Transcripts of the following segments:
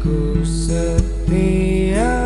ku setia.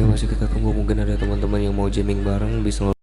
yang masih kita tunggu. Mungkin ada teman-teman yang mau jamming bareng bisa